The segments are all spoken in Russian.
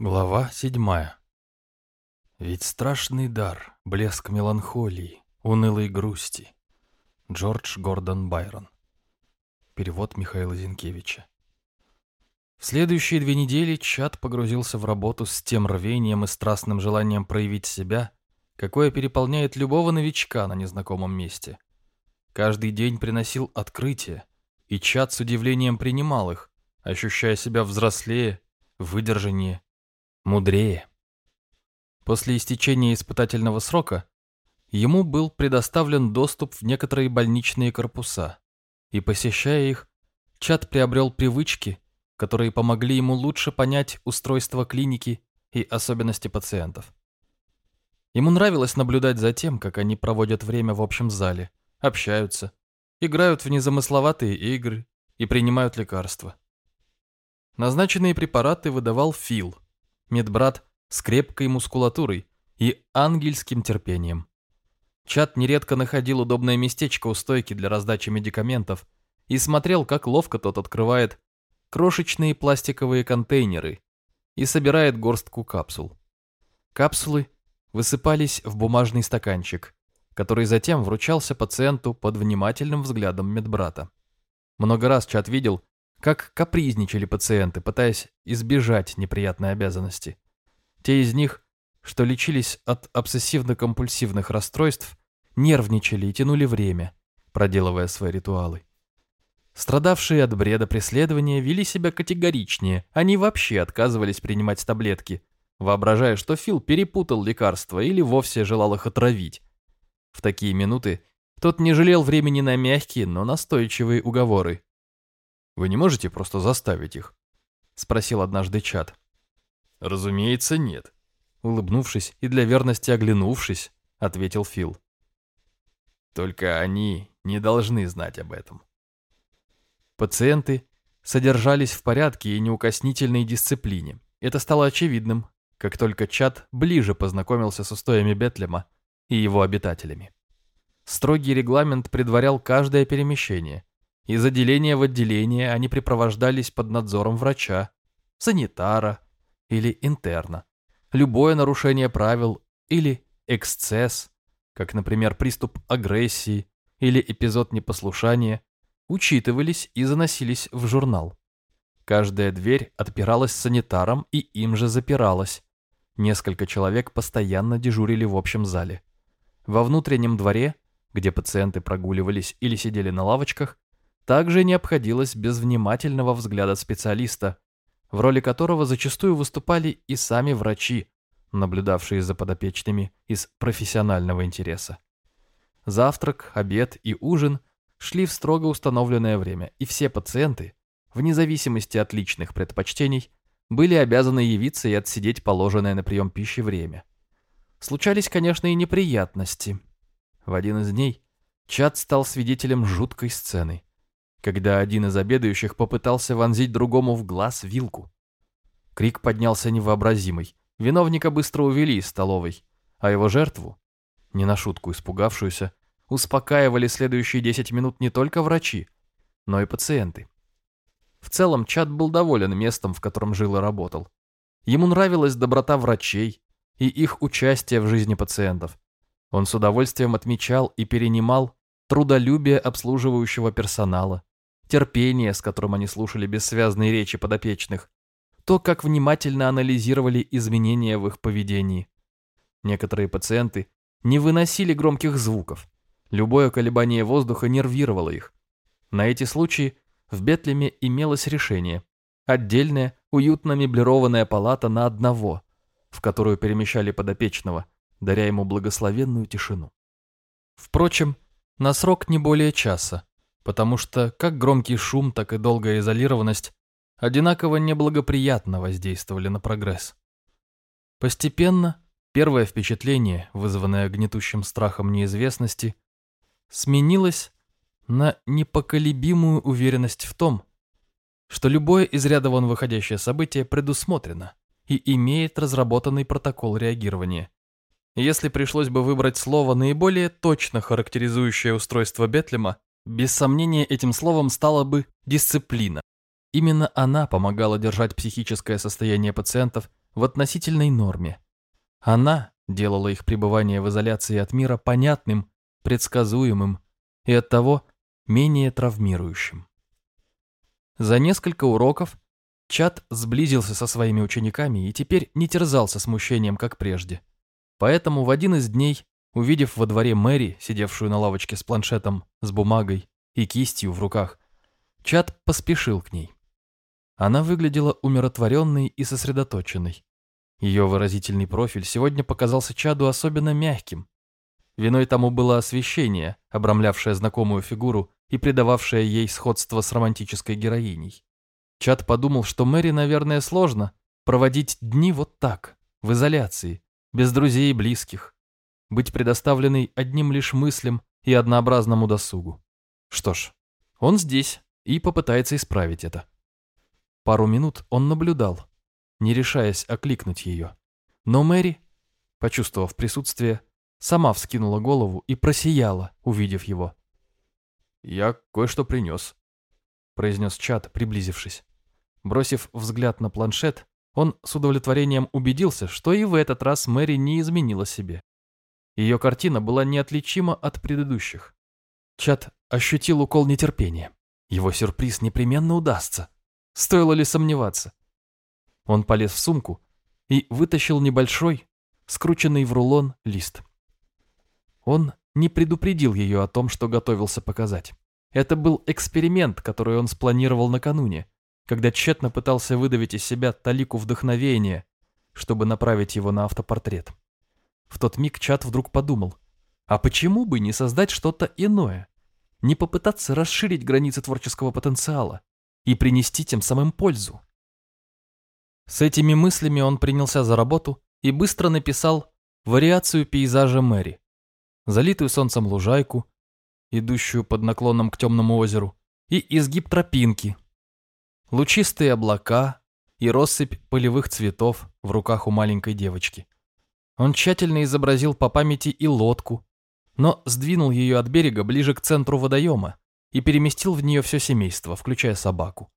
Глава седьмая. Ведь страшный дар, блеск меланхолии, унылой грусти. Джордж Гордон Байрон. Перевод Михаила Зинкевича. В следующие две недели Чат погрузился в работу с тем рвением и страстным желанием проявить себя, какое переполняет любого новичка на незнакомом месте. Каждый день приносил открытия, и Чат с удивлением принимал их, ощущая себя взрослее, выдержаннее, мудрее. После истечения испытательного срока ему был предоставлен доступ в некоторые больничные корпуса, и, посещая их, Чат приобрел привычки, которые помогли ему лучше понять устройство клиники и особенности пациентов. Ему нравилось наблюдать за тем, как они проводят время в общем зале, общаются, играют в незамысловатые игры и принимают лекарства. Назначенные препараты выдавал Фил – медбрат с крепкой мускулатурой и ангельским терпением. Чат нередко находил удобное местечко у стойки для раздачи медикаментов и смотрел, как ловко тот открывает крошечные пластиковые контейнеры и собирает горстку капсул. Капсулы высыпались в бумажный стаканчик, который затем вручался пациенту под внимательным взглядом медбрата. Много раз Чат видел, как капризничали пациенты, пытаясь избежать неприятной обязанности. Те из них, что лечились от обсессивно-компульсивных расстройств, нервничали и тянули время, проделывая свои ритуалы. Страдавшие от бреда преследования вели себя категоричнее, они вообще отказывались принимать таблетки, воображая, что Фил перепутал лекарства или вовсе желал их отравить. В такие минуты тот не жалел времени на мягкие, но настойчивые уговоры. Вы не можете просто заставить их?» — спросил однажды Чат. «Разумеется, нет», — улыбнувшись и для верности оглянувшись, ответил Фил. «Только они не должны знать об этом». Пациенты содержались в порядке и неукоснительной дисциплине. Это стало очевидным, как только Чат ближе познакомился с устоями Бетлема и его обитателями. Строгий регламент предварял каждое перемещение, из отделения в отделение они припровождались под надзором врача, санитара или интерна. Любое нарушение правил или эксцесс, как, например, приступ агрессии или эпизод непослушания, учитывались и заносились в журнал. Каждая дверь отпиралась санитаром и им же запиралась. Несколько человек постоянно дежурили в общем зале. Во внутреннем дворе, где пациенты прогуливались или сидели на лавочках, также не обходилось без внимательного взгляда специалиста, в роли которого зачастую выступали и сами врачи, наблюдавшие за подопечными из профессионального интереса. Завтрак, обед и ужин шли в строго установленное время, и все пациенты, вне зависимости от личных предпочтений, были обязаны явиться и отсидеть положенное на прием пищи время. Случались, конечно, и неприятности. В один из дней Чат стал свидетелем жуткой сцены когда один из обедающих попытался вонзить другому в глаз вилку. Крик поднялся невообразимый. Виновника быстро увели из столовой, а его жертву, не на шутку испугавшуюся, успокаивали следующие 10 минут не только врачи, но и пациенты. В целом Чат был доволен местом, в котором жил и работал. Ему нравилась доброта врачей и их участие в жизни пациентов. Он с удовольствием отмечал и перенимал трудолюбие обслуживающего персонала, терпение, с которым они слушали бессвязные речи подопечных, то, как внимательно анализировали изменения в их поведении. Некоторые пациенты не выносили громких звуков. Любое колебание воздуха нервировало их. На эти случаи в Бетлеме имелось решение. Отдельная, уютно меблированная палата на одного, в которую перемещали подопечного, даря ему благословенную тишину. Впрочем, на срок не более часа, потому что как громкий шум, так и долгая изолированность одинаково неблагоприятно воздействовали на прогресс. Постепенно первое впечатление, вызванное гнетущим страхом неизвестности, сменилось на непоколебимую уверенность в том, что любое из ряда вон выходящее событие предусмотрено и имеет разработанный протокол реагирования. Если пришлось бы выбрать слово, наиболее точно характеризующее устройство Бетлема, без сомнения, этим словом стала бы дисциплина. Именно она помогала держать психическое состояние пациентов в относительной норме. Она делала их пребывание в изоляции от мира понятным, предсказуемым и оттого менее травмирующим. За несколько уроков Чат сблизился со своими учениками и теперь не терзался смущением, как прежде. Поэтому в один из дней, увидев во дворе Мэри, сидевшую на лавочке с планшетом, с бумагой и кистью в руках, Чат поспешил к ней. Она выглядела умиротворенной и сосредоточенной. Ее выразительный профиль сегодня показался Чаду особенно мягким. Виной тому было освещение, обрамлявшее знакомую фигуру и придававшее ей сходство с романтической героиней. Чат подумал, что Мэри, наверное, сложно проводить дни вот так, в изоляции, без друзей и близких, быть предоставленной одним лишь мыслям и однообразному досугу. Что ж, он здесь и попытается исправить это. Пару минут он наблюдал, не решаясь окликнуть ее. Но Мэри, почувствовав присутствие, сама вскинула голову и просияла, увидев его. «Я кое-что принес», — произнес Чат, приблизившись. Бросив взгляд на планшет, он с удовлетворением убедился, что и в этот раз Мэри не изменила себе. Ее картина была неотличима от предыдущих. Чат ощутил укол нетерпения. Его сюрприз непременно удастся. Стоило ли сомневаться? Он полез в сумку и вытащил небольшой, скрученный в рулон лист. Он не предупредил ее о том, что готовился показать. Это был эксперимент, который он спланировал накануне, когда тщетно пытался выдавить из себя талику вдохновения, чтобы направить его на автопортрет. В тот миг Чат вдруг подумал, а почему бы не создать что-то иное? Не попытаться расширить границы творческого потенциала и принести тем самым пользу? С этими мыслями он принялся за работу и быстро написал вариацию пейзажа Мэри, залитую солнцем лужайку, идущую под наклоном к темному озеру, и изгиб тропинки, лучистые облака и россыпь полевых цветов в руках у маленькой девочки. Он тщательно изобразил по памяти и лодку, но сдвинул ее от берега ближе к центру водоема и переместил в нее все семейство, включая собаку.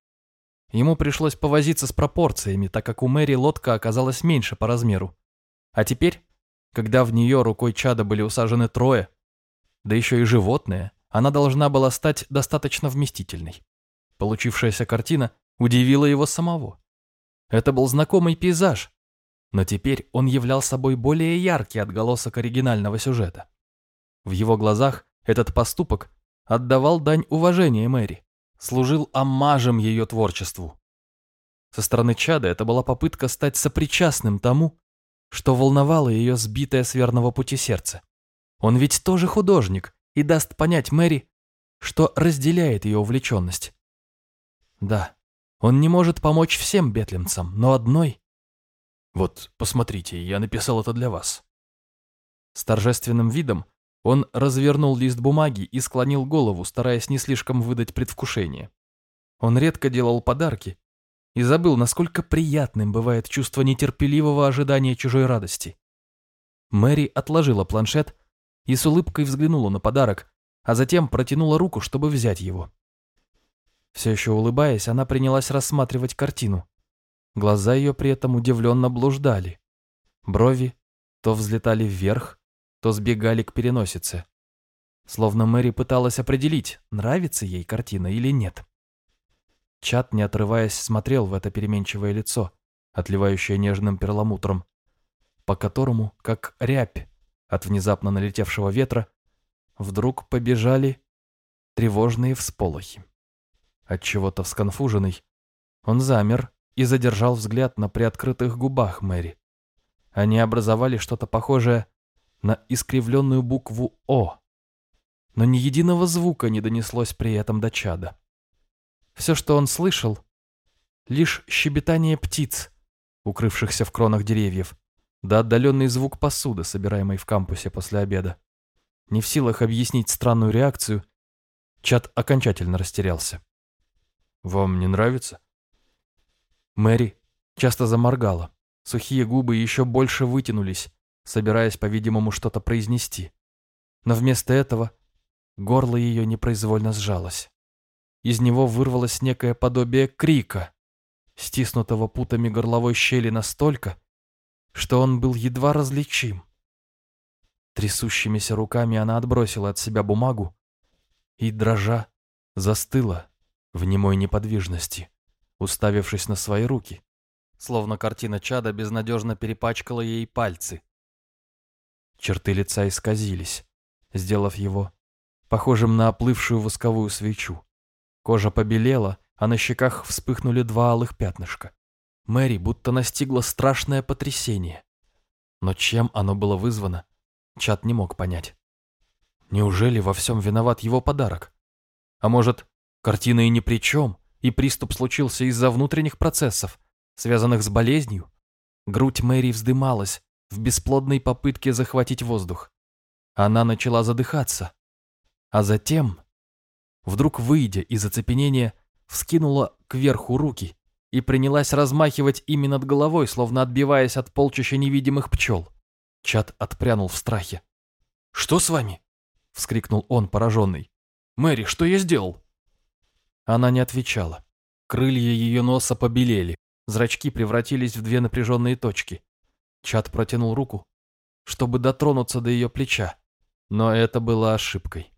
Ему пришлось повозиться с пропорциями, так как у Мэри лодка оказалась меньше по размеру. А теперь, когда в нее рукой чада были усажены трое, да еще и животное, она должна была стать достаточно вместительной. Получившаяся картина удивила его самого. Это был знакомый пейзаж, но теперь он являл собой более яркий отголосок оригинального сюжета. В его глазах этот поступок отдавал дань уважения Мэри, служил оммажем ее творчеству. Со стороны Чада это была попытка стать сопричастным тому, что волновало ее сбитое с верного пути сердце. Он ведь тоже художник и даст понять Мэри, что разделяет ее увлеченность. Да, он не может помочь всем бетлемцам, но одной... Вот, посмотрите, я написал это для вас. С торжественным видом он развернул лист бумаги и склонил голову, стараясь не слишком выдать предвкушение. Он редко делал подарки и забыл, насколько приятным бывает чувство нетерпеливого ожидания чужой радости. Мэри отложила планшет и с улыбкой взглянула на подарок, а затем протянула руку, чтобы взять его. Все еще улыбаясь, она принялась рассматривать картину. Глаза ее при этом удивленно блуждали. Брови то взлетали вверх, то сбегали к переносице. Словно Мэри пыталась определить, нравится ей картина или нет. Чат, не отрываясь, смотрел в это переменчивое лицо, отливающее нежным перламутром, по которому, как рябь от внезапно налетевшего ветра, вдруг побежали тревожные всполохи. От чего-то всконфуженный, он замер и задержал взгляд на приоткрытых губах Мэри. Они образовали что-то похожее на искривленную букву «О», но ни единого звука не донеслось при этом до чада. Все, что он слышал, лишь щебетание птиц, укрывшихся в кронах деревьев, да отдаленный звук посуды, собираемой в кампусе после обеда. Не в силах объяснить странную реакцию, Чад окончательно растерялся. Вам не нравится?» Мэри часто заморгала. Сухие губы еще больше вытянулись, собираясь, по-видимому, что-то произнести. Но вместо этого горло ее непроизвольно сжалось. Из него вырвалось некое подобие крика, стиснутого путами горловой щели настолько, что он был едва различим. Трясущимися руками она отбросила от себя бумагу и, дрожа, застыла в немой неподвижности, уставившись на свои руки, словно картина чада безнадежно перепачкала ей пальцы. Черты лица исказились, сделав его похожим на оплывшую восковую свечу. Кожа побелела, а на щеках вспыхнули два алых пятнышка. Мэри будто настигло страшное потрясение. Но чем оно было вызвано, Чат не мог понять. Неужели во всем виноват его подарок? А может, картина и ни при чем, и приступ случился из-за внутренних процессов, связанных с болезнью? Грудь Мэри вздымалась в бесплодной попытке захватить воздух. Она начала задыхаться. А затем, вдруг выйдя из оцепенения, вскинула кверху руки и принялась размахивать ими над головой, словно отбиваясь от полчища невидимых пчел. Чат отпрянул в страхе. «Что с вами?» — вскрикнул он, пораженный. «Мэри, что я сделал?» Она не отвечала. Крылья ее носа побелели, зрачки превратились в две напряженные точки. Чат протянул руку, чтобы дотронуться до ее плеча, но это было ошибкой.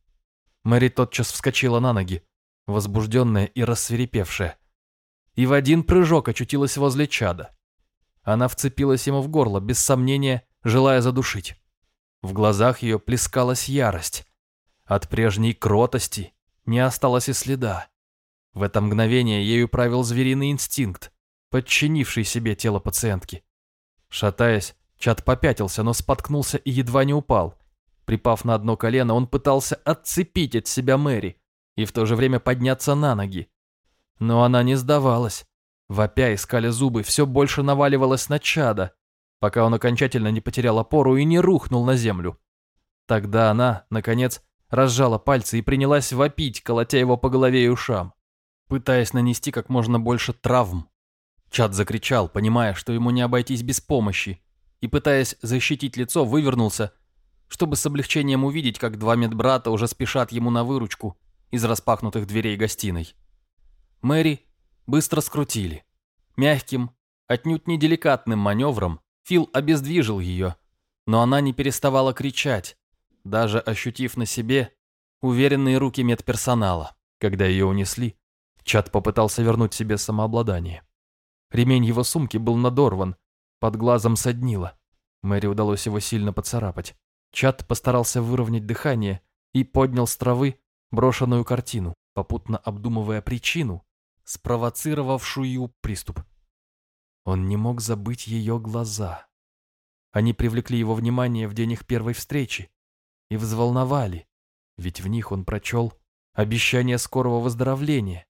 Мэри тотчас вскочила на ноги, возбужденная и рассверепевшая, и в один прыжок очутилась возле чада. Она вцепилась ему в горло, без сомнения, желая задушить. В глазах ее плескалась ярость. От прежней кротости не осталось и следа. В это мгновение ею правил звериный инстинкт, подчинивший себе тело пациентки. Шатаясь, Чад попятился, но споткнулся и едва не упал. Припав на одно колено, он пытался отцепить от себя Мэри и в то же время подняться на ноги. Но она не сдавалась. Вопя искали зубы, все больше наваливалась на чада, пока он окончательно не потерял опору и не рухнул на землю. Тогда она, наконец, разжала пальцы и принялась вопить, колотя его по голове и ушам, пытаясь нанести как можно больше травм. Чад закричал, понимая, что ему не обойтись без помощи, и, пытаясь защитить лицо, вывернулся, чтобы с облегчением увидеть, как два медбрата уже спешат ему на выручку из распахнутых дверей гостиной. Мэри быстро скрутили. Мягким, отнюдь не деликатным маневром Фил обездвижил ее, но она не переставала кричать, даже ощутив на себе уверенные руки медперсонала. Когда ее унесли, Чат попытался вернуть себе самообладание. Ремень его сумки был надорван, под глазом соднило. Мэри удалось его сильно поцарапать. Чат постарался выровнять дыхание и поднял с травы брошенную картину, попутно обдумывая причину, спровоцировавшую приступ. Он не мог забыть ее глаза. Они привлекли его внимание в день их первой встречи и взволновали, ведь в них он прочел обещание скорого выздоровления.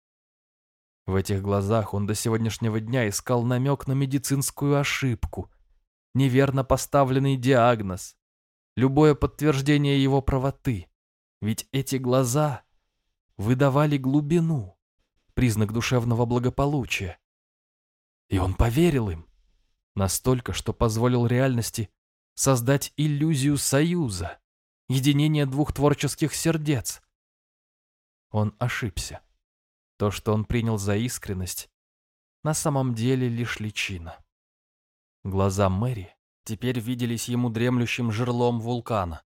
В этих глазах он до сегодняшнего дня искал намек на медицинскую ошибку, неверно поставленный диагноз, любое подтверждение его правоты. Ведь эти глаза выдавали глубину, признак душевного благополучия. И он поверил им. Настолько, что позволил реальности создать иллюзию союза, единения двух творческих сердец. Он ошибся. То, что он принял за искренность, на самом деле лишь личина. Глаза Мэри теперь виделись ему дремлющим жерлом вулкана,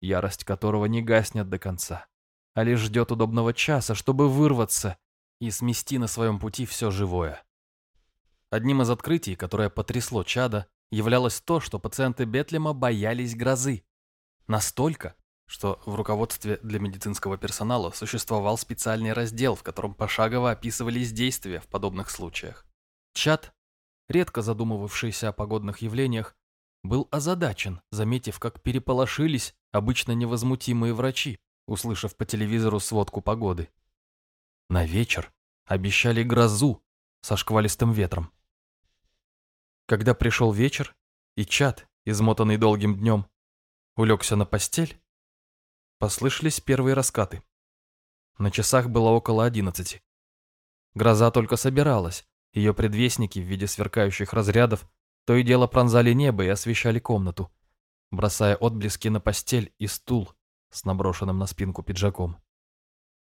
ярость которого не гаснет до конца, а лишь ждет удобного часа, чтобы вырваться и смести на своем пути все живое. Одним из открытий, которое потрясло чада, являлось то, что пациенты Бетлема боялись грозы. Настолько, что в руководстве для медицинского персонала существовал специальный раздел, в котором пошагово описывались действия в подобных случаях. Чад, редко задумывавшийся о погодных явлениях, был озадачен, заметив, как переполошились обычно невозмутимые врачи, услышав по телевизору сводку погоды. На вечер обещали грозу со шквалистым ветром. Когда пришел вечер, и чат, измотанный долгим днем, улегся на постель, послышались первые раскаты. На часах было около одиннадцати. Гроза только собиралась, ее предвестники в виде сверкающих разрядов то и дело пронзали небо и освещали комнату, бросая отблески на постель и стул с наброшенным на спинку пиджаком.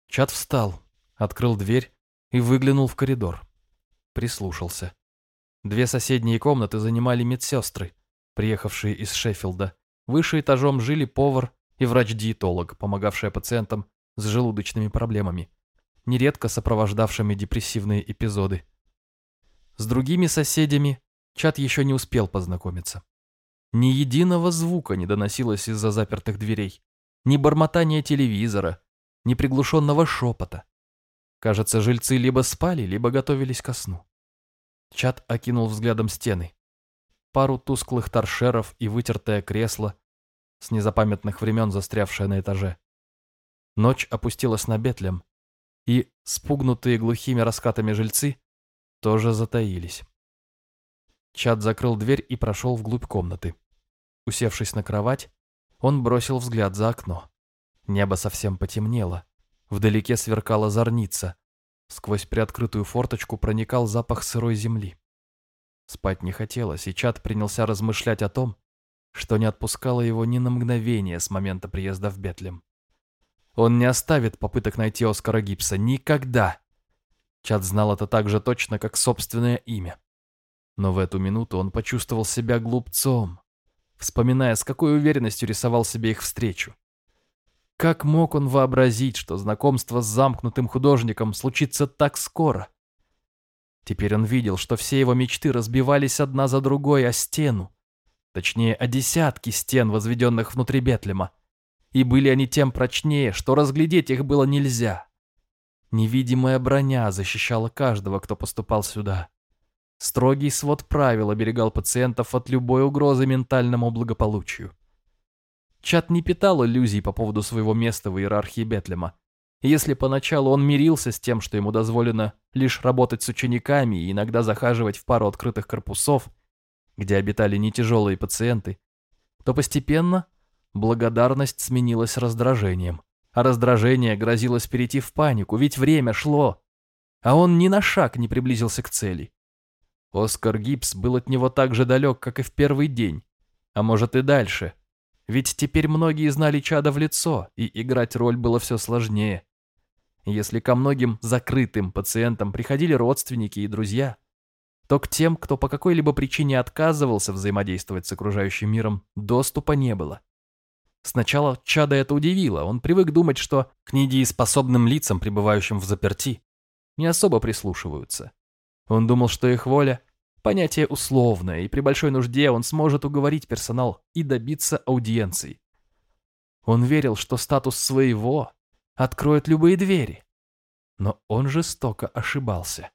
Чат встал, открыл дверь и выглянул в коридор. Прислушался. Две соседние комнаты занимали медсестры, приехавшие из Шеффилда. Выше этажом жили повар и врач-диетолог, помогавшая пациентам с желудочными проблемами, нередко сопровождавшими депрессивные эпизоды. С другими соседями Чат еще не успел познакомиться. Ни единого звука не доносилось из-за запертых дверей, ни бормотания телевизора, ни приглушенного шепота. Кажется, жильцы либо спали, либо готовились ко сну. Чат окинул взглядом стены. Пару тусклых торшеров и вытертое кресло, с незапамятных времен застрявшее на этаже. Ночь опустилась на Бетлем, и, спугнутые глухими раскатами жильцы, тоже затаились. Чад закрыл дверь и прошел вглубь комнаты. Усевшись на кровать, он бросил взгляд за окно. Небо совсем потемнело. Вдалеке сверкала зорница. Сквозь приоткрытую форточку проникал запах сырой земли. Спать не хотелось, и Чад принялся размышлять о том, что не отпускало его ни на мгновение с момента приезда в Бетлем. Он не оставит попыток найти Оскара Гибса. Никогда! Чад знал это так же точно, как собственное имя. Но в эту минуту он почувствовал себя глупцом, вспоминая, с какой уверенностью рисовал себе их встречу. Как мог он вообразить, что знакомство с замкнутым художником случится так скоро? Теперь он видел, что все его мечты разбивались одна за другой о стену, точнее, о десятки стен, возведенных внутри Бетлема, и были они тем прочнее, что разглядеть их было нельзя. Невидимая броня защищала каждого, кто поступал сюда. Строгий свод правил оберегал пациентов от любой угрозы ментальному благополучию. Чат не питал иллюзий по поводу своего места в иерархии Бетлема. Если поначалу он мирился с тем, что ему дозволено лишь работать с учениками и иногда захаживать в пару открытых корпусов, где обитали не тяжелые пациенты, то постепенно благодарность сменилась раздражением, а раздражение грозилось перейти в панику, ведь время шло, а он ни на шаг не приблизился к цели. Оскар Гибс был от него так же далек, как и в первый день, а может и дальше. Ведь теперь многие знали Чада в лицо, и играть роль было все сложнее. Если ко многим закрытым пациентам приходили родственники и друзья, то к тем, кто по какой-либо причине отказывался взаимодействовать с окружающим миром, доступа не было. Сначала Чада это удивило, он привык думать, что к недееспособным лицам, пребывающим в заперти, не особо прислушиваются. Он думал, что их воля – понятие условное, и при большой нужде он сможет уговорить персонал и добиться аудиенций. Он верил, что статус своего откроет любые двери. Но он жестоко ошибался.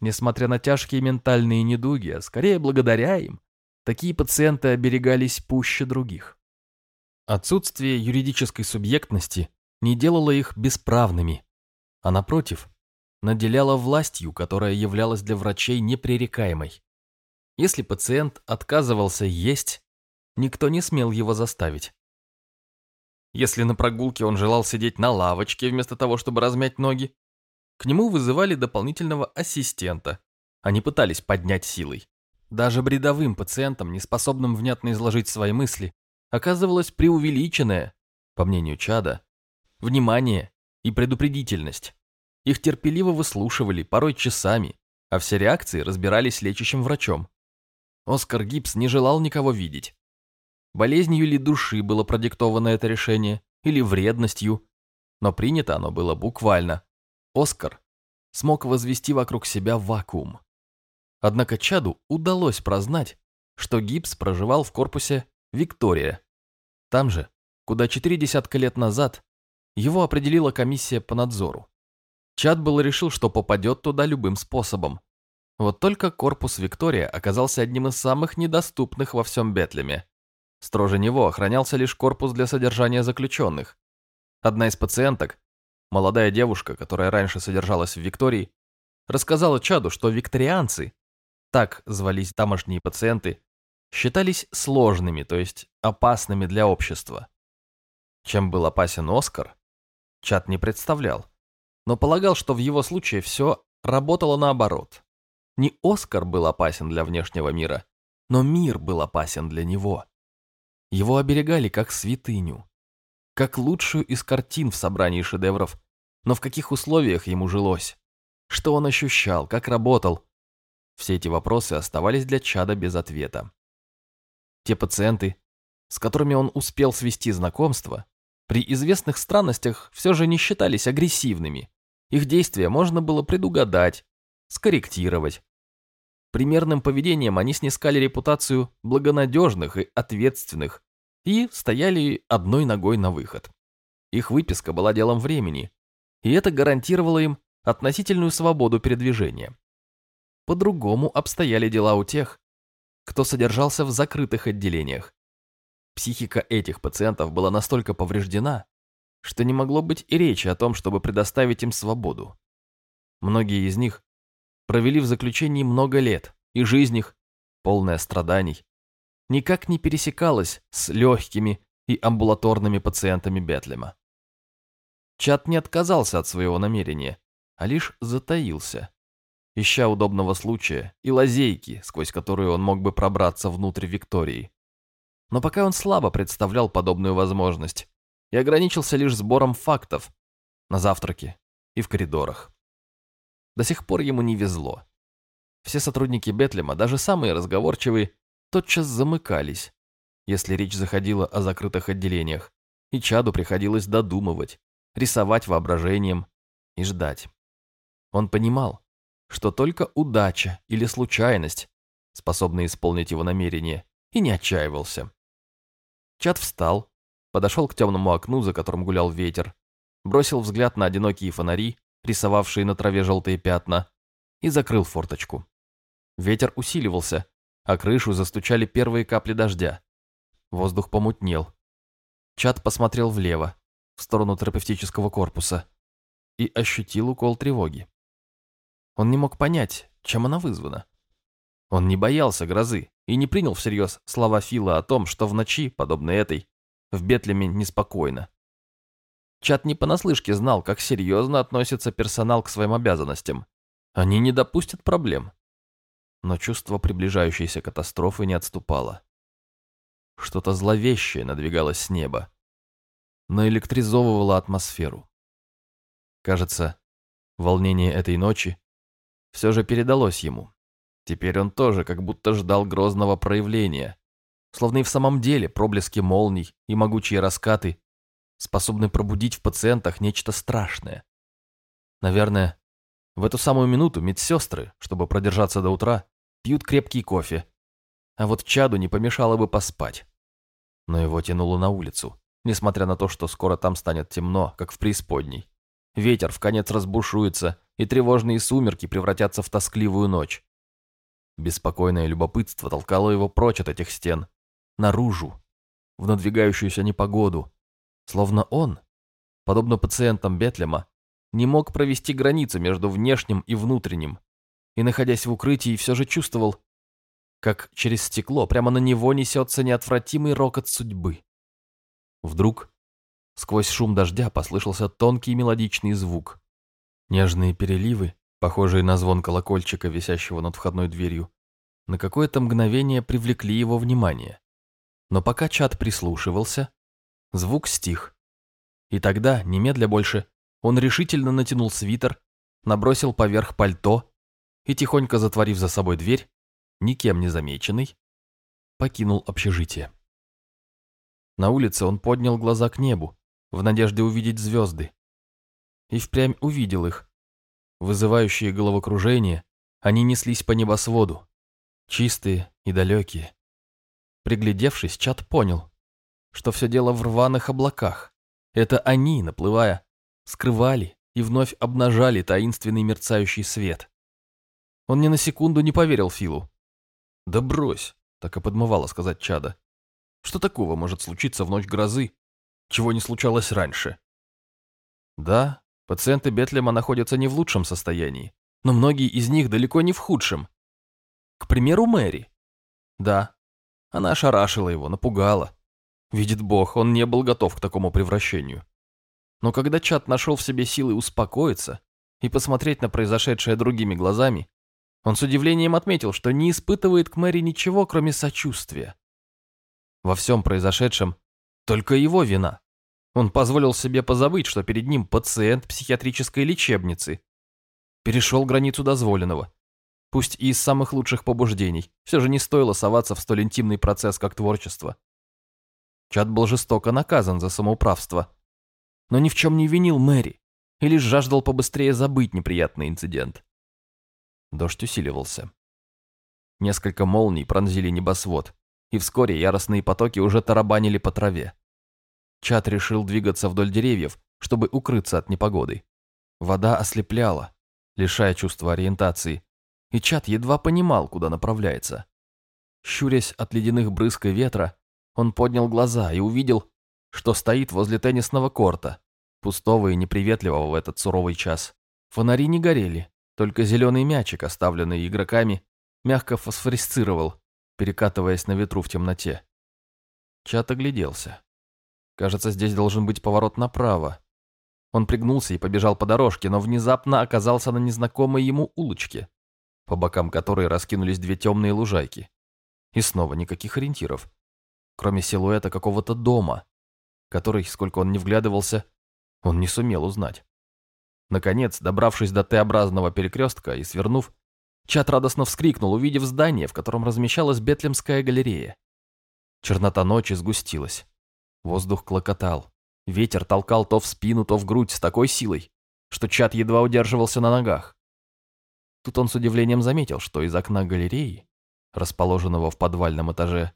Несмотря на тяжкие ментальные недуги, а скорее благодаря им, такие пациенты оберегались пуще других. Отсутствие юридической субъектности не делало их бесправными, а напротив, наделяла властью, которая являлась для врачей непререкаемой. Если пациент отказывался есть, никто не смел его заставить. Если на прогулке он желал сидеть на лавочке вместо того, чтобы размять ноги, к нему вызывали дополнительного ассистента, они пытались поднять силой. Даже бредовым пациентам, не способным внятно изложить свои мысли, оказывалось преувеличенное, по мнению Чада, внимание и предупредительность. Их терпеливо выслушивали, порой часами, а все реакции разбирались лечащим врачом. Оскар Гибс не желал никого видеть. Болезнью ли души было продиктовано это решение, или вредностью, но принято оно было буквально. Оскар смог возвести вокруг себя вакуум. Однако Чаду удалось прознать, что Гибс проживал в корпусе Виктория. Там же, куда четыре десятка лет назад его определила комиссия по надзору. Чат был решил, что попадет туда любым способом. Вот только корпус Виктория оказался одним из самых недоступных во всем Бетлеме. Строже него охранялся лишь корпус для содержания заключенных. Одна из пациенток, молодая девушка, которая раньше содержалась в Виктории, рассказала Чаду, что викторианцы, так звались тамошние пациенты, считались сложными, то есть опасными для общества. Чем был опасен Оскар, Чад не представлял но полагал, что в его случае все работало наоборот. Не Оскар был опасен для внешнего мира, но мир был опасен для него. Его оберегали как святыню, как лучшую из картин в собрании шедевров, но в каких условиях ему жилось, что он ощущал, как работал. Все эти вопросы оставались для Чада без ответа. Те пациенты, с которыми он успел свести знакомство, при известных странностях все же не считались агрессивными. Их действия можно было предугадать, скорректировать. Примерным поведением они снискали репутацию благонадежных и ответственных и стояли одной ногой на выход. Их выписка была делом времени, и это гарантировало им относительную свободу передвижения. По-другому обстояли дела у тех, кто содержался в закрытых отделениях. Психика этих пациентов была настолько повреждена, что не могло быть и речи о том, чтобы предоставить им свободу. Многие из них провели в заключении много лет, и жизнь их, полная страданий, никак не пересекалась с легкими и амбулаторными пациентами Бетлема. Чат не отказался от своего намерения, а лишь затаился, ища удобного случая и лазейки, сквозь которые он мог бы пробраться внутрь Виктории. Но пока он слабо представлял подобную возможность и ограничился лишь сбором фактов на завтраке и в коридорах. До сих пор ему не везло. Все сотрудники Бетлема, даже самые разговорчивые, тотчас замыкались, если речь заходила о закрытых отделениях, и Чаду приходилось додумывать, рисовать воображением и ждать. Он понимал, что только удача или случайность способны исполнить его намерение, и не отчаивался. Чат встал, подошел к темному окну, за которым гулял ветер, бросил взгляд на одинокие фонари, рисовавшие на траве желтые пятна, и закрыл форточку. Ветер усиливался, а крышу застучали первые капли дождя. Воздух помутнел. Чат посмотрел влево, в сторону терапевтического корпуса и ощутил укол тревоги. Он не мог понять, чем она вызвана. Он не боялся грозы и не принял всерьез слова Фила о том, что в ночи, подобной этой, в Бетлеме неспокойно. Чат не понаслышке знал, как серьезно относится персонал к своим обязанностям. Они не допустят проблем. Но чувство приближающейся катастрофы не отступало. Что-то зловещее надвигалось с неба, наэлектризовывала атмосферу. Кажется, волнение этой ночи все же передалось ему. Теперь он тоже как будто ждал грозного проявления, словно и в самом деле проблески молний и могучие раскаты способны пробудить в пациентах нечто страшное. Наверное, в эту самую минуту медсестры, чтобы продержаться до утра, пьют крепкий кофе, а вот Чаду не помешало бы поспать. Но его тянуло на улицу несмотря на то, что скоро там станет темно, как в преисподней. Ветер в конец разбушуется, и тревожные сумерки превратятся в тоскливую ночь. Беспокойное любопытство толкало его прочь от этих стен, наружу, в надвигающуюся непогоду, словно он, подобно пациентам Бетлема, не мог провести границу между внешним и внутренним, и, находясь в укрытии, все же чувствовал, как через стекло прямо на него несется неотвратимый рокот судьбы. Вдруг сквозь шум дождя послышался тонкий мелодичный звук. Нежные переливы, похожие на звон колокольчика, висящего над входной дверью, на какое-то мгновение привлекли его внимание. Но пока чат прислушивался, звук стих. И тогда, немедля больше, он решительно натянул свитер, набросил поверх пальто и, тихонько затворив за собой дверь, никем не замеченный, покинул общежитие. На улице он поднял глаза к небу, в надежде увидеть звезды. И впрямь увидел их. Вызывающие головокружение, они неслись по небосводу, чистые и далекие. Приглядевшись, Чат понял, что все дело в рваных облаках. Это они, наплывая, скрывали и вновь обнажали таинственный мерцающий свет. Он ни на секунду не поверил Филу. «Да брось», — так и подмывало сказать Чада. Что такого может случиться в ночь грозы, чего не случалось раньше? Да, пациенты Бетлема находятся не в лучшем состоянии, но многие из них далеко не в худшем. К примеру, Мэри. Да, она ошарашила его, напугала. Видит Бог, он не был готов к такому превращению. Но когда Чат нашел в себе силы успокоиться и посмотреть на произошедшее другими глазами, он с удивлением отметил, что не испытывает к Мэри ничего, кроме сочувствия. Во всем произошедшем только его вина. Он позволил себе позабыть, что перед ним пациент психиатрической лечебницы. Перешел границу дозволенного. пусть и из самых лучших побуждений, все же не стоило соваться в столь интимный процесс, как творчество. Чат был жестоко наказан за самоуправство, но ни в чем не винил Мэри и лишь жаждал побыстрее забыть неприятный инцидент. Дождь усиливался. Несколько молний пронзили небосвод, и вскоре яростные потоки уже тарабанили по траве. Чат решил двигаться вдоль деревьев, чтобы укрыться от непогоды. Вода ослепляла, лишая чувства ориентации, и Чат едва понимал, куда направляется. Щурясь от ледяных брызг и ветра, он поднял глаза и увидел, что стоит возле теннисного корта, пустого и неприветливого в этот суровый час. Фонари не горели, только зеленый мячик, оставленный игроками, мягко фосфорисцировал, перекатываясь на ветру в темноте. Чат огляделся. Кажется, здесь должен быть поворот направо. Он пригнулся и побежал по дорожке, но внезапно оказался на незнакомой ему улочке, по бокам которой раскинулись две темные лужайки. И снова никаких ориентиров, кроме силуэта какого-то дома, который, сколько он не вглядывался, он не сумел узнать. Наконец, добравшись до Т-образного перекрестка и свернув, Чат радостно вскрикнул, увидев здание, в котором размещалась Бетлемская галерея. Чернота ночи сгустилась. Воздух клокотал. Ветер толкал то в спину, то в грудь с такой силой, что Чат едва удерживался на ногах. Тут он с удивлением заметил, что из окна галереи, расположенного в подвальном этаже,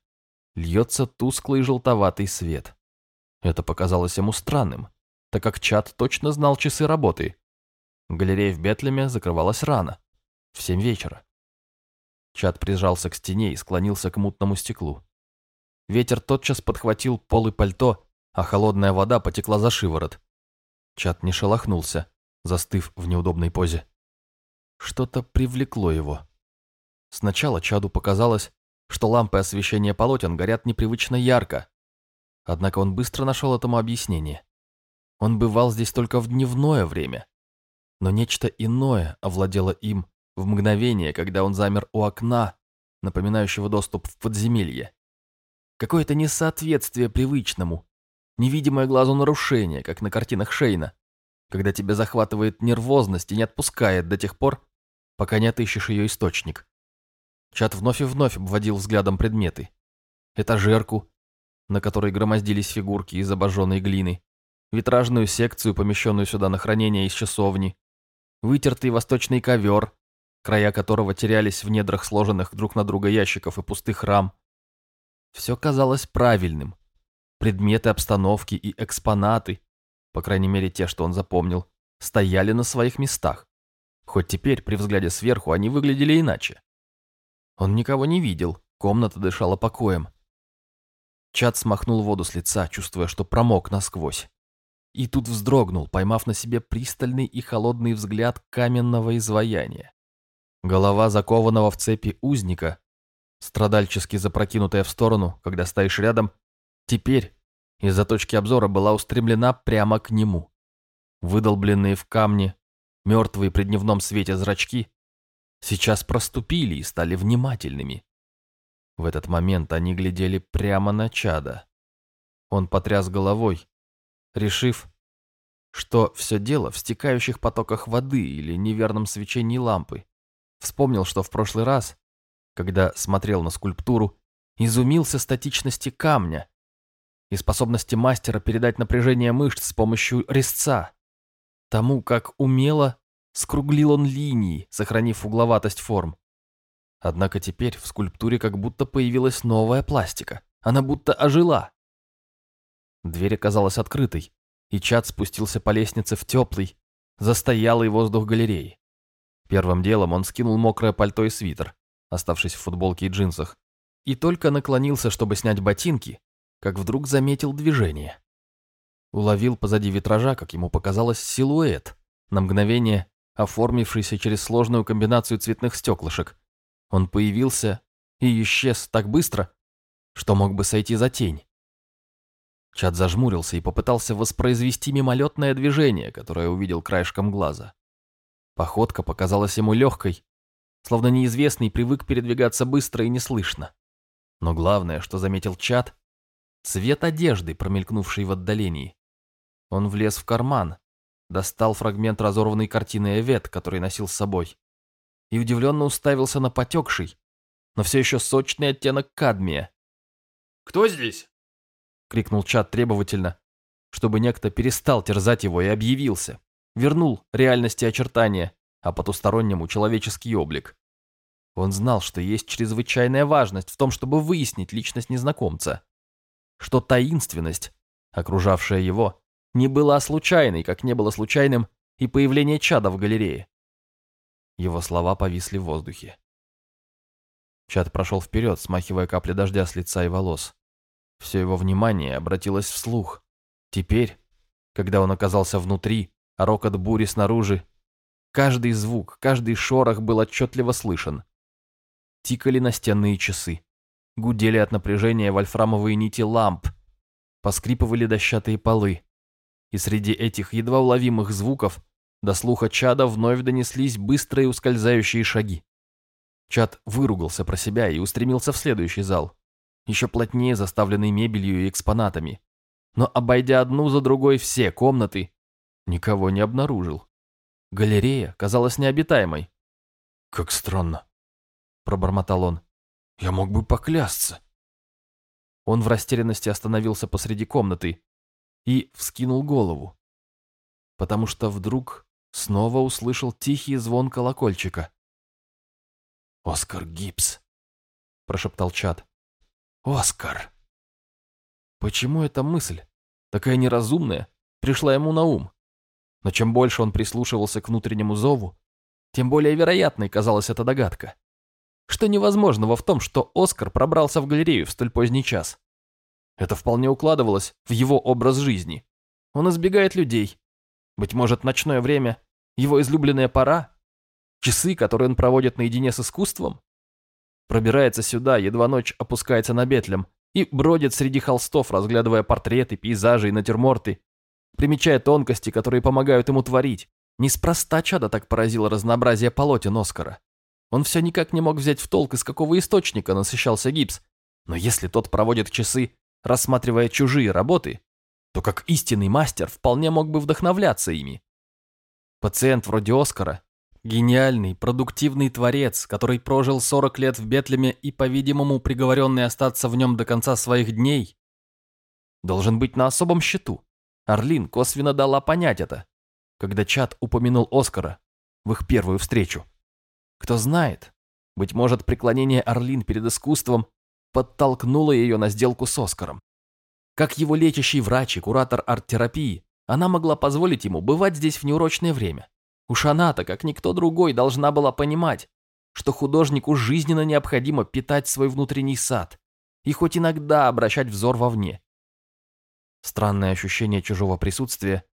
льется тусклый желтоватый свет. Это показалось ему странным, так как Чат точно знал часы работы. Галерея в Бетлеме закрывалась рано, в семь вечера. Чат прижался к стене и склонился к мутному стеклу. Ветер тотчас подхватил пол и пальто, а холодная вода потекла за шиворот. Чат не шелохнулся, застыв в неудобной позе. Что-то привлекло его. Сначала Чаду показалось, что лампы освещения полотен горят непривычно ярко. Однако он быстро нашел этому объяснение. Он бывал здесь только в дневное время. Но нечто иное овладело им в мгновение, когда он замер у окна, напоминающего доступ в подземелье. Какое-то несоответствие привычному, невидимое глазу нарушение, как на картинах Шейна, когда тебя захватывает нервозность и не отпускает до тех пор, пока не отыщешь ее источник. Чат вновь и вновь обводил взглядом предметы. Этажерку, на которой громоздились фигурки из обожженной глины, витражную секцию, помещенную сюда на хранение из часовни, вытертый восточный ковер, края которого терялись в недрах сложенных друг на друга ящиков и пустых рам. Все казалось правильным. Предметы обстановки и экспонаты, по крайней мере те, что он запомнил, стояли на своих местах. Хоть теперь, при взгляде сверху, они выглядели иначе. Он никого не видел, комната дышала покоем. Чат смахнул воду с лица, чувствуя, что промок насквозь. И тут вздрогнул, поймав на себе пристальный и холодный взгляд каменного изваяния. Голова закованного в цепи узника, страдальчески запрокинутая в сторону, когда стоишь рядом, теперь из-за точки обзора была устремлена прямо к нему. Выдолбленные в камне, мертвые при дневном свете зрачки, сейчас проступили и стали внимательными. В этот момент они глядели прямо на чада. Он потряс головой, решив, что все дело в стекающих потоках воды или неверном свечении лампы. Вспомнил, что в прошлый раз, когда смотрел на скульптуру, изумился статичности камня и способности мастера передать напряжение мышц с помощью резца, тому, как умело скруглил он линии, сохранив угловатость форм. Однако теперь в скульптуре как будто появилась новая пластика. Она будто ожила. Дверь оказалась открытой, и Чад спустился по лестнице в теплый, застоялый воздух галереи. Первым делом он скинул мокрое пальто и свитер, оставшись в футболке и джинсах, и только наклонился, чтобы снять ботинки, как вдруг заметил движение. Уловил позади витража, как ему показалось, силуэт, на мгновение оформившийся через сложную комбинацию цветных стеклышек. Он появился и исчез так быстро, что мог бы сойти за тень. Чад зажмурился и попытался воспроизвести мимолетное движение, которое увидел краешком глаза. Походка показалась ему легкой, словно неизвестный привык передвигаться быстро и неслышно. Но главное, что заметил Чат, цвет одежды, промелькнувший в отдалении. Он влез в карман, достал фрагмент разорванной картины Эвет, который носил с собой. и удивленно уставился на потекший, но все еще сочный оттенок кадмия. «Кто здесь?» — крикнул Чад требовательно, чтобы некто перестал терзать его и объявился, вернул реальности очертания, а потустороннему человеческий облик. Он знал, что есть чрезвычайная важность в том, чтобы выяснить личность незнакомца, что таинственность, окружавшая его, не была случайной, как не было случайным и появление чада в галерее. Его слова повисли в воздухе. Чад прошел вперед, смахивая капли дождя с лица и волос. Все его внимание обратилось вслух. Теперь, когда он оказался внутри, а рокот бури снаружи, каждый звук, каждый шорох был отчетливо слышен. Тикали настенные часы. Гудели от напряжения вольфрамовые нити ламп. Поскрипывали дощатые полы. И среди этих едва уловимых звуков до слуха Чада вновь донеслись быстрые ускользающие шаги. Чад выругался про себя и устремился в следующий зал, еще плотнее заставленный мебелью и экспонатами. Но, обойдя одну за другой все комнаты, никого не обнаружил. Галерея казалась необитаемой. «Как странно», — пробормотал он. «Я мог бы поклясться». Он в растерянности остановился посреди комнаты и вскинул голову, потому что вдруг снова услышал тихий звон колокольчика. «Оскар Гибс», — прошептал Чад. «Оскар!» Почему эта мысль, такая неразумная, пришла ему на ум? Но чем больше он прислушивался к внутреннему зову, тем более вероятной казалась эта догадка. Что невозможного в том, что Оскар пробрался в галерею в столь поздний час? Это вполне укладывалось в его образ жизни. Он избегает людей. Быть может, ночное время – его излюбленная пора? Часы, которые он проводит наедине с искусством? Пробирается сюда, едва ночь опускается на Бетлем, и бродит среди холстов, разглядывая портреты, пейзажи и натюрморты, примечая тонкости, которые помогают ему творить. Неспроста чада так поразило разнообразие полотен Оскара. Он все никак не мог взять в толк, из какого источника насыщался гипс. Но если тот проводит часы, рассматривая чужие работы, то как истинный мастер вполне мог бы вдохновляться ими. Пациент вроде Оскара Гениальный, продуктивный творец, который прожил 40 лет в Бетлеме и, по-видимому, приговоренный остаться в нем до конца своих дней, должен быть на особом счету. Орлин косвенно дала понять это, когда Чат упомянул Оскара в их первую встречу. Кто знает, быть может, преклонение Орлин перед искусством подтолкнуло ее на сделку с Оскаром. Как его лечащий врач и куратор арт-терапии, она могла позволить ему бывать здесь в неурочное время. Уж она-то, как никто другой, должна была понимать, что художнику жизненно необходимо питать свой внутренний сад и хоть иногда обращать взор вовне. Странное ощущение чужого присутствия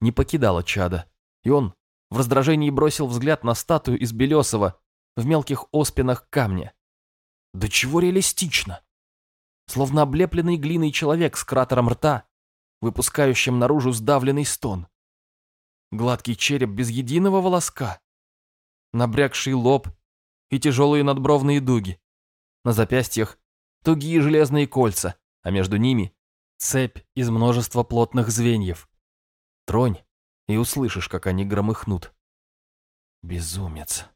не покидало чада, и он в раздражении бросил взгляд на статую из белесого в мелких оспинах камня. Да чего реалистично! Словно облепленный глиной человек с кратером рта, выпускающим наружу сдавленный стон гладкий череп без единого волоска, набрякший лоб и тяжелые надбровные дуги. На запястьях тугие железные кольца, а между ними цепь из множества плотных звеньев. Тронь, и услышишь, как они громыхнут. «Безумец»,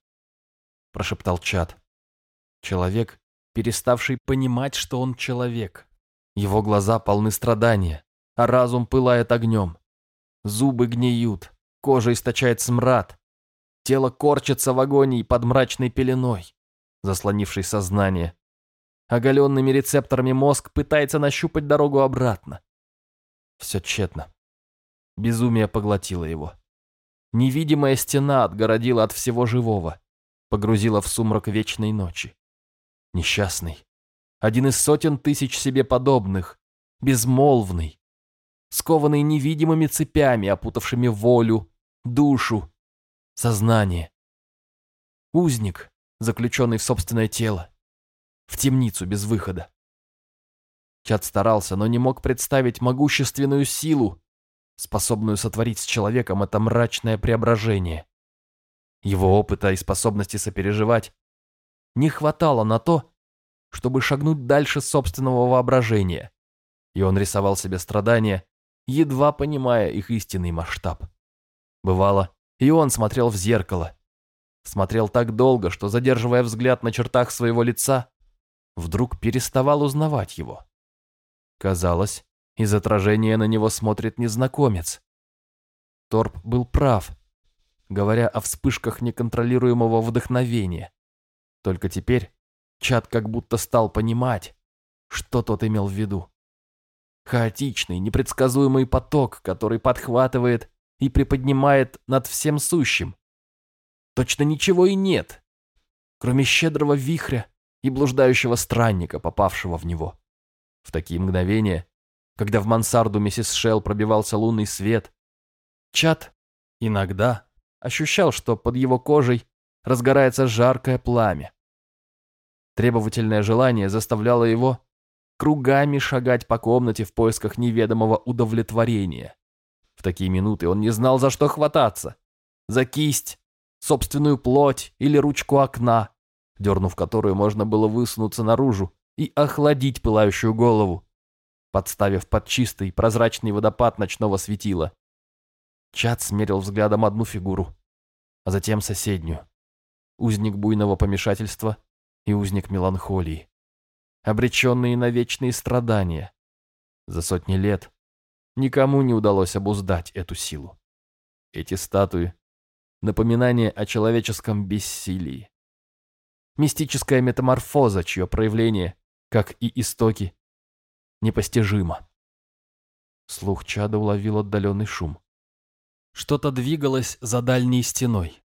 — прошептал Чад. Человек, переставший понимать, что он человек. Его глаза полны страдания, а разум пылает огнем. Зубы гниют, Кожа источает смрад. Тело корчится в агонии под мрачной пеленой, заслонившей сознание. Оголенными рецепторами мозг пытается нащупать дорогу обратно. Все тщетно. Безумие поглотило его. Невидимая стена отгородила от всего живого, погрузила в сумрак вечной ночи. Несчастный. Один из сотен тысяч себе подобных. Безмолвный. Скованный невидимыми цепями, опутавшими волю, душу, сознание. Узник, заключенный в собственное тело, в темницу без выхода. Чат старался, но не мог представить могущественную силу, способную сотворить с человеком это мрачное преображение. Его опыта и способности сопереживать не хватало на то, чтобы шагнуть дальше собственного воображения, и он рисовал себе страдания, едва понимая их истинный масштаб. Бывало, и он смотрел в зеркало. Смотрел так долго, что, задерживая взгляд на чертах своего лица, вдруг переставал узнавать его. Казалось, из отражения на него смотрит незнакомец. Торп был прав, говоря о вспышках неконтролируемого вдохновения. Только теперь Чат как будто стал понимать, что тот имел в виду. Хаотичный, непредсказуемый поток, который подхватывает и приподнимает над всем сущим. Точно ничего и нет, кроме щедрого вихря и блуждающего странника, попавшего в него. В такие мгновения, когда в мансарду миссис Шелл пробивался лунный свет, Чат иногда ощущал, что под его кожей разгорается жаркое пламя. Требовательное желание заставляло его кругами шагать по комнате в поисках неведомого удовлетворения. В такие минуты он не знал, за что хвататься. За кисть, собственную плоть или ручку окна, дернув которую можно было высунуться наружу и охладить пылающую голову, подставив под чистый прозрачный водопад ночного светила. Чат смерил взглядом одну фигуру, а затем соседнюю. Узник буйного помешательства и узник меланхолии, обреченные на вечные страдания. За сотни лет никому не удалось обуздать эту силу. Эти статуи — напоминание о человеческом бессилии. Мистическая метаморфоза, чье проявление, как и истоки, непостижимо. Слух чада уловил отдаленный шум. Что-то двигалось за дальней стеной.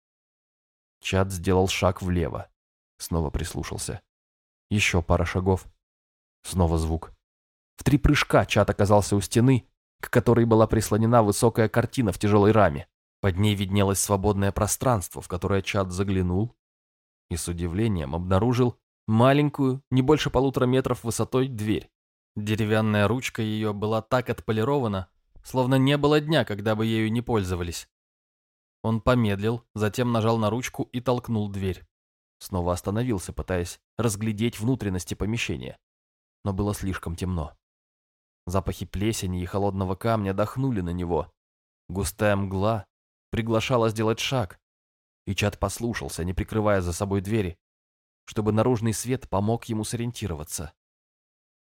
Чад сделал шаг влево. Снова прислушался. Еще пара шагов. Снова звук. В три прыжка чат оказался у стены, к которой была прислонена высокая картина в тяжелой раме. Под ней виднелось свободное пространство, в которое чат заглянул и с удивлением обнаружил маленькую, не больше полутора метров высотой, дверь. Деревянная ручка ее была так отполирована, словно не было дня, когда бы ею не пользовались. Он помедлил, затем нажал на ручку и толкнул дверь. Снова остановился, пытаясь разглядеть внутренности помещения. Но было слишком темно. Запахи плесени и холодного камня дохнули на него. Густая мгла приглашала сделать шаг. И Чат послушался, не прикрывая за собой двери, чтобы наружный свет помог ему сориентироваться.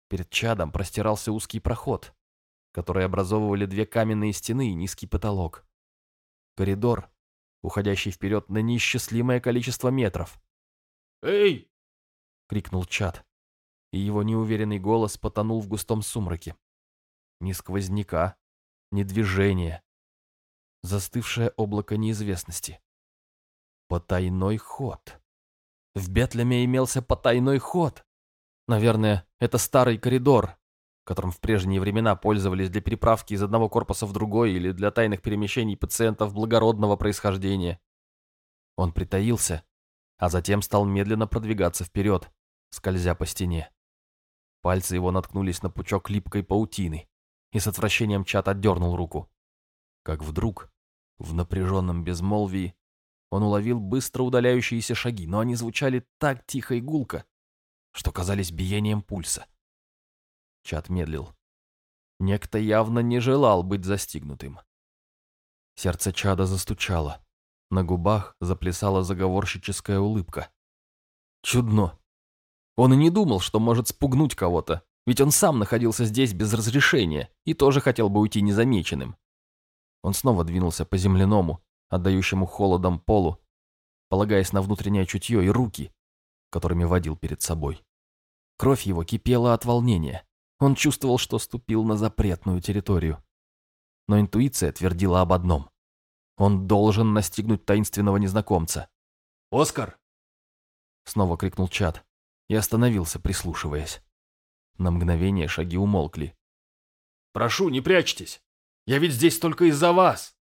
Перед Чадом простирался узкий проход, который образовывали две каменные стены и низкий потолок. Коридор, уходящий вперед на неисчислимое количество метров. «Эй!» — крикнул Чат, и его неуверенный голос потонул в густом сумраке. Ни сквозняка, ни движения. Застывшее облако неизвестности. Потайной ход. В Бетлеме имелся потайной ход. Наверное, это старый коридор, которым в прежние времена пользовались для переправки из одного корпуса в другой или для тайных перемещений пациентов благородного происхождения. Он притаился а затем стал медленно продвигаться вперед, скользя по стене. Пальцы его наткнулись на пучок липкой паутины, и с отвращением чат отдернул руку. Как вдруг, в напряженном безмолвии, он уловил быстро удаляющиеся шаги, но они звучали так тихо и гулко, что казались биением пульса. Чат медлил. Некто явно не желал быть застигнутым. Сердце чада застучало. На губах заплясала заговорщическая улыбка. Чудно. Он и не думал, что может спугнуть кого-то, ведь он сам находился здесь без разрешения и тоже хотел бы уйти незамеченным. Он снова двинулся по земляному, отдающему холодом полу, полагаясь на внутреннее чутье и руки, которыми водил перед собой. Кровь его кипела от волнения. Он чувствовал, что ступил на запретную территорию. Но интуиция твердила об одном. Он должен настигнуть таинственного незнакомца. «Оскар!» Снова крикнул Чат и остановился, прислушиваясь. На мгновение шаги умолкли. «Прошу, не прячьтесь! Я ведь здесь только из-за вас!»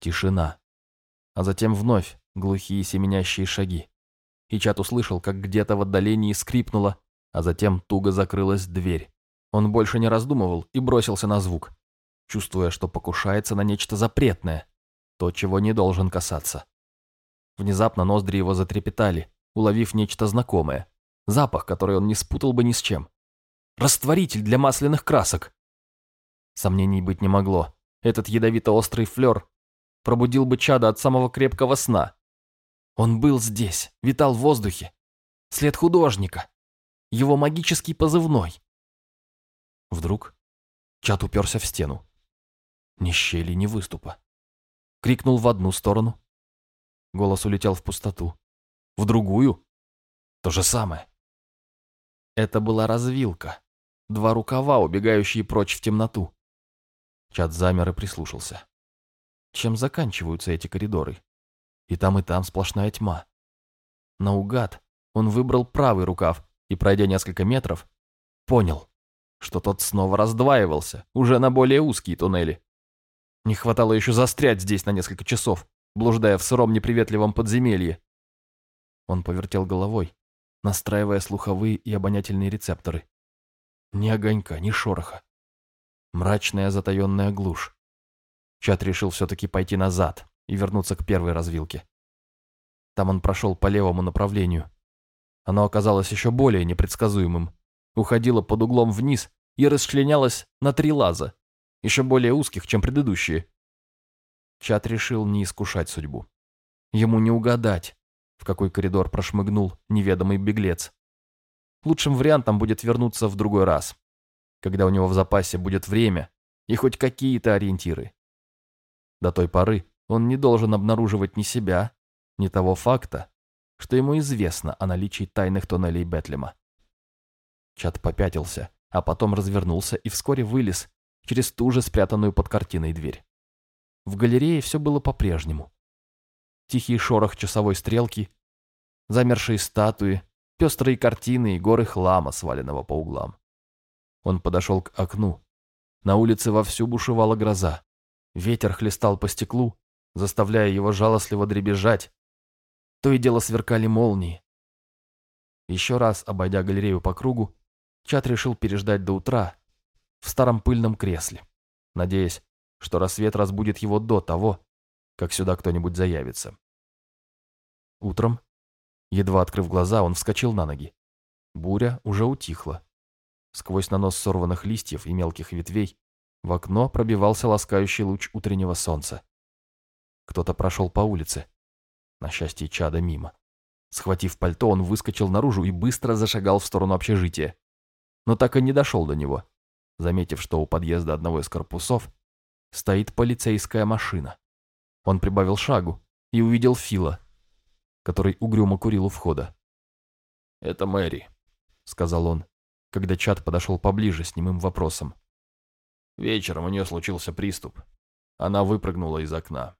Тишина. А затем вновь глухие семенящие шаги. И Чат услышал, как где-то в отдалении скрипнула, а затем туго закрылась дверь. Он больше не раздумывал и бросился на звук чувствуя, что покушается на нечто запретное, то, чего не должен касаться. Внезапно ноздри его затрепетали, уловив нечто знакомое. Запах, который он не спутал бы ни с чем. Растворитель для масляных красок. Сомнений быть не могло. Этот ядовито-острый флер пробудил бы чада от самого крепкого сна. Он был здесь, витал в воздухе. След художника. Его магический позывной. Вдруг Чат уперся в стену. Ни щели, ни выступа. Крикнул в одну сторону. Голос улетел в пустоту. В другую. То же самое. Это была развилка. Два рукава, убегающие прочь в темноту. Чат замер и прислушался. Чем заканчиваются эти коридоры? И там, и там сплошная тьма. Наугад он выбрал правый рукав и, пройдя несколько метров, понял, что тот снова раздваивался, уже на более узкие туннели. Не хватало еще застрять здесь на несколько часов, блуждая в сыром неприветливом подземелье. Он повертел головой, настраивая слуховые и обонятельные рецепторы. Ни огонька, ни шороха. Мрачная затаенная глушь. Чат решил все-таки пойти назад и вернуться к первой развилке. Там он прошел по левому направлению. Оно оказалось еще более непредсказуемым уходила под углом вниз и расчленялась на три лаза, еще более узких, чем предыдущие. Чат решил не искушать судьбу. Ему не угадать, в какой коридор прошмыгнул неведомый беглец. Лучшим вариантом будет вернуться в другой раз, когда у него в запасе будет время и хоть какие-то ориентиры. До той поры он не должен обнаруживать ни себя, ни того факта, что ему известно о наличии тайных тоннелей Бетлема. Чат попятился, а потом развернулся и вскоре вылез через ту же спрятанную под картиной дверь. В галерее все было по-прежнему. Тихий шорох часовой стрелки, замершие статуи, пестрые картины и горы хлама, сваленного по углам. Он подошел к окну. На улице вовсю бушевала гроза. Ветер хлестал по стеклу, заставляя его жалостливо дребезжать. То и дело сверкали молнии. Еще раз, обойдя галерею по кругу, Чат решил переждать до утра в старом пыльном кресле, надеясь, что рассвет разбудит его до того, как сюда кто-нибудь заявится. Утром, едва открыв глаза, он вскочил на ноги. Буря уже утихла. Сквозь нанос сорванных листьев и мелких ветвей в окно пробивался ласкающий луч утреннего солнца. Кто-то прошел по улице. На счастье Чада мимо. Схватив пальто, он выскочил наружу и быстро зашагал в сторону общежития но так и не дошел до него, заметив, что у подъезда одного из корпусов стоит полицейская машина. Он прибавил шагу и увидел Фила, который угрюмо курил у входа. «Это Мэри», — сказал он, когда Чат подошел поближе с немым вопросом. Вечером у нее случился приступ. Она выпрыгнула из окна.